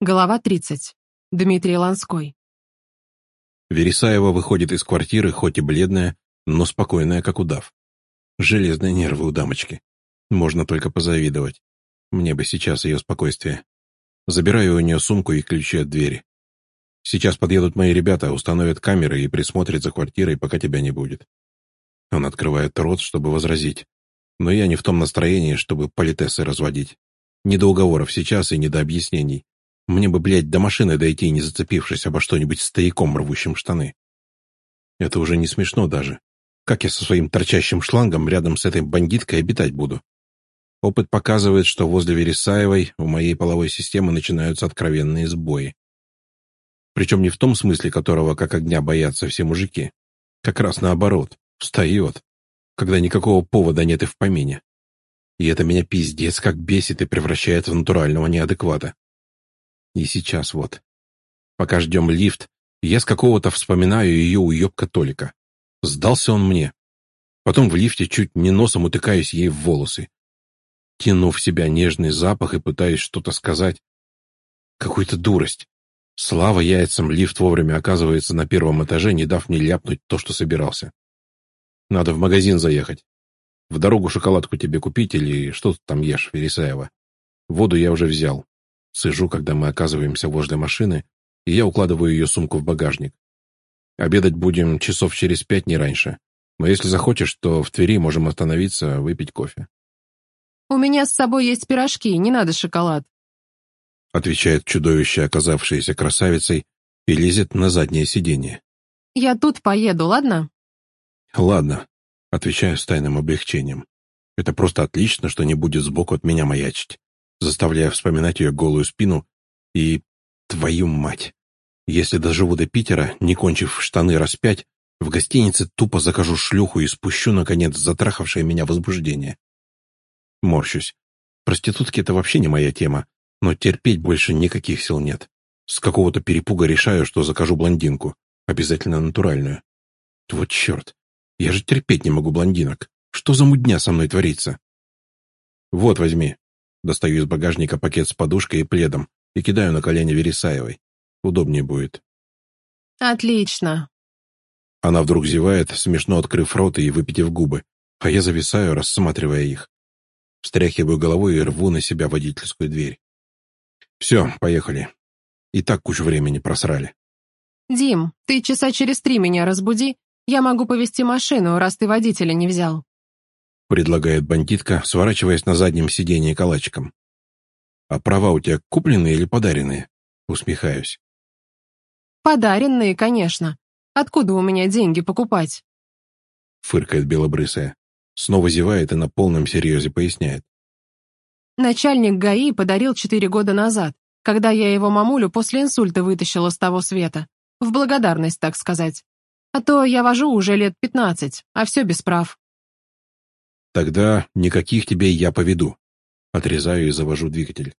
Голова 30. Дмитрий Ланской. Вересаева выходит из квартиры, хоть и бледная, но спокойная, как удав. Железные нервы у дамочки. Можно только позавидовать. Мне бы сейчас ее спокойствие. Забираю у нее сумку и ключи от двери. Сейчас подъедут мои ребята, установят камеры и присмотрят за квартирой, пока тебя не будет. Он открывает рот, чтобы возразить. Но я не в том настроении, чтобы политессы разводить. Не до уговоров сейчас и не до объяснений. Мне бы, блядь, до машины дойти, не зацепившись обо что-нибудь стояком, рвущим штаны. Это уже не смешно даже. Как я со своим торчащим шлангом рядом с этой бандиткой обитать буду? Опыт показывает, что возле Вересаевой у моей половой системы начинаются откровенные сбои. Причем не в том смысле, которого как огня боятся все мужики. Как раз наоборот, встает, когда никакого повода нет и в помине. И это меня пиздец как бесит и превращает в натурального неадеквата. И сейчас вот. Пока ждем лифт, я с какого-то вспоминаю ее уебка Толика. Сдался он мне. Потом в лифте чуть не носом утыкаюсь ей в волосы. Тяну в себя нежный запах и пытаюсь что-то сказать. Какую-то дурость. Слава яйцам, лифт вовремя оказывается на первом этаже, не дав мне ляпнуть то, что собирался. Надо в магазин заехать. В дорогу шоколадку тебе купить или что ты там ешь, Вересаева. Воду я уже взял. Сижу, когда мы оказываемся возле машины, и я укладываю ее сумку в багажник. Обедать будем часов через пять, не раньше. Но если захочешь, то в Твери можем остановиться, выпить кофе. «У меня с собой есть пирожки, не надо шоколад», отвечает чудовище, оказавшееся красавицей, и лезет на заднее сиденье. «Я тут поеду, ладно?» «Ладно», — отвечаю с тайным облегчением. «Это просто отлично, что не будет сбоку от меня маячить» заставляя вспоминать ее голую спину и... твою мать! Если доживу до Питера, не кончив штаны раз пять, в гостинице тупо закажу шлюху и спущу, наконец, затрахавшее меня возбуждение. Морщусь. Проститутки — это вообще не моя тема, но терпеть больше никаких сил нет. С какого-то перепуга решаю, что закажу блондинку, обязательно натуральную. Вот черт, я же терпеть не могу блондинок. Что за мудня со мной творится? Вот, возьми. Достаю из багажника пакет с подушкой и пледом и кидаю на колени Вересаевой. Удобнее будет. Отлично. Она вдруг зевает, смешно открыв рот и выпитив губы, а я зависаю, рассматривая их. Встряхиваю головой и рву на себя водительскую дверь. Все, поехали. И так кучу времени просрали. Дим, ты часа через три меня разбуди. Я могу повезти машину, раз ты водителя не взял предлагает бандитка, сворачиваясь на заднем сиденье калачиком. «А права у тебя купленные или подаренные?» Усмехаюсь. «Подаренные, конечно. Откуда у меня деньги покупать?» Фыркает белобрысая. Снова зевает и на полном серьезе поясняет. Начальник ГАИ подарил четыре года назад, когда я его мамулю после инсульта вытащила с того света. В благодарность, так сказать. А то я вожу уже лет пятнадцать, а все без прав. Тогда никаких тебе я поведу. Отрезаю и завожу двигатель.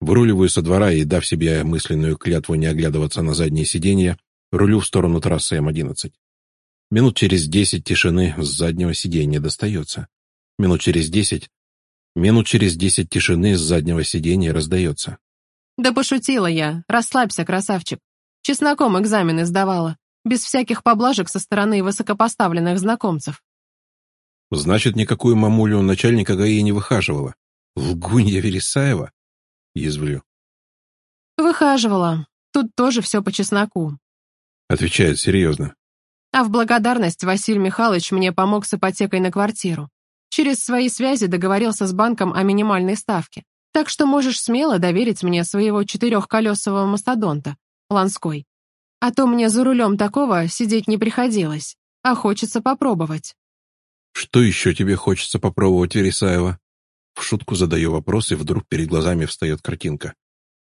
Выруливаю со двора и, дав себе мысленную клятву не оглядываться на заднее сиденье, рулю в сторону трассы М-11. Минут через десять тишины с заднего сиденья достается. Минут через десять... Минут через десять тишины с заднего сиденья раздается. Да пошутила я. Расслабься, красавчик. Чесноком экзамены сдавала. Без всяких поблажек со стороны высокопоставленных знакомцев. Значит, никакую мамулю начальника ГАИ не выхаживала. Лгунья Вересаева? Язвлю. Выхаживала. Тут тоже все по чесноку. Отвечает серьезно. А в благодарность Василий Михайлович мне помог с ипотекой на квартиру. Через свои связи договорился с банком о минимальной ставке. Так что можешь смело доверить мне своего четырехколесового мастодонта, Ланской. А то мне за рулем такого сидеть не приходилось, а хочется попробовать. «Что еще тебе хочется попробовать, Вересаева?» В шутку задаю вопрос, и вдруг перед глазами встает картинка.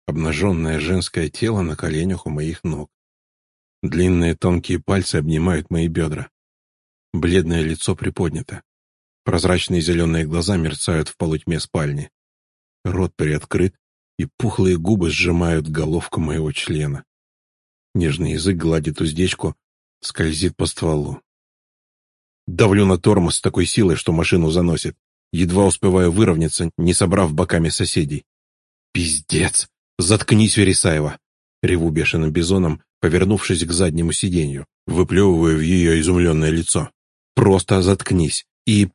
Обнаженное женское тело на коленях у моих ног. Длинные тонкие пальцы обнимают мои бедра. Бледное лицо приподнято. Прозрачные зеленые глаза мерцают в полутьме спальни. Рот приоткрыт, и пухлые губы сжимают головку моего члена. Нежный язык гладит уздечку, скользит по стволу. Давлю на тормоз с такой силой, что машину заносит. Едва успеваю выровняться, не собрав боками соседей. Пиздец! Заткнись, Вересаева!» Реву бешеным бизоном, повернувшись к заднему сиденью, выплевывая в ее изумленное лицо. «Просто заткнись! И...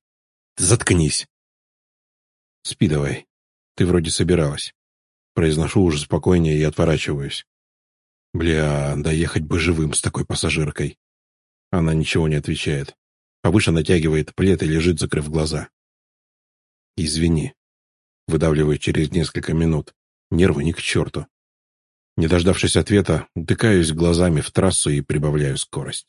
заткнись!» «Спи давай. Ты вроде собиралась». Произношу уже спокойнее и отворачиваюсь. Бля, доехать бы живым с такой пассажиркой. Она ничего не отвечает. Повыше натягивает плед и лежит, закрыв глаза. «Извини», — выдавливаю через несколько минут. Нервы ни к черту. Не дождавшись ответа, утыкаюсь глазами в трассу и прибавляю скорость.